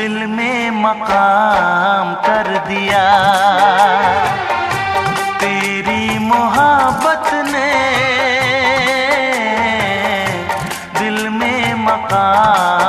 दिल में मकाम कर दिया। तेरी मोहब्बत ने दिल में मकाम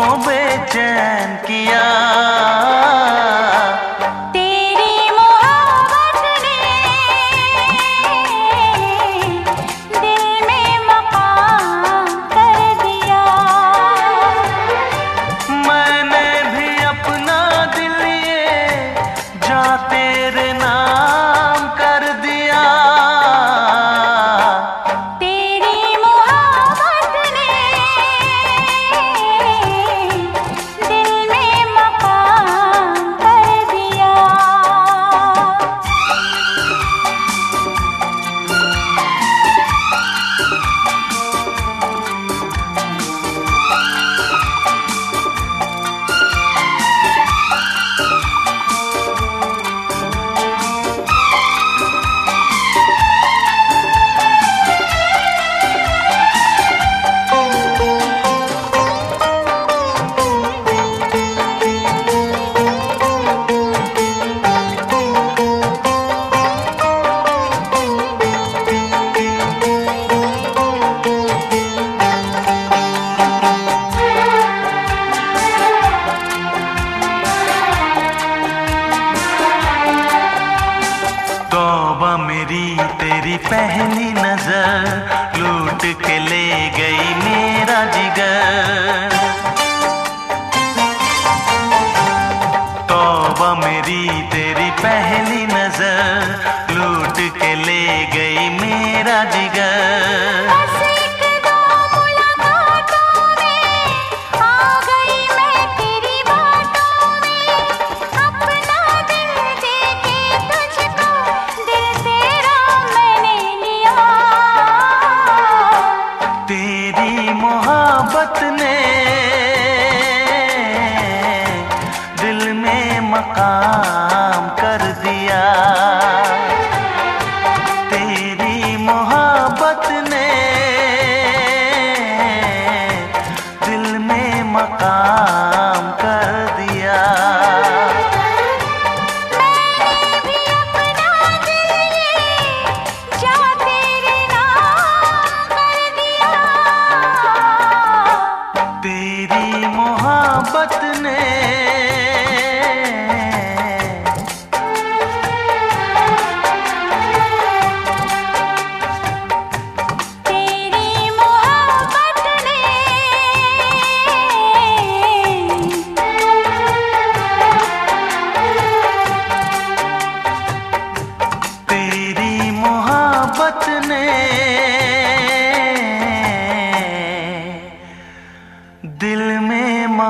হবে पहली नज़र लूट के ले गई मेरा जिगर। तौबा मेरी, तेरी पहली नज़र लूट के ले गई मेरा जिगर।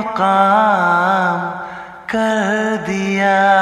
मकाम कर दिया।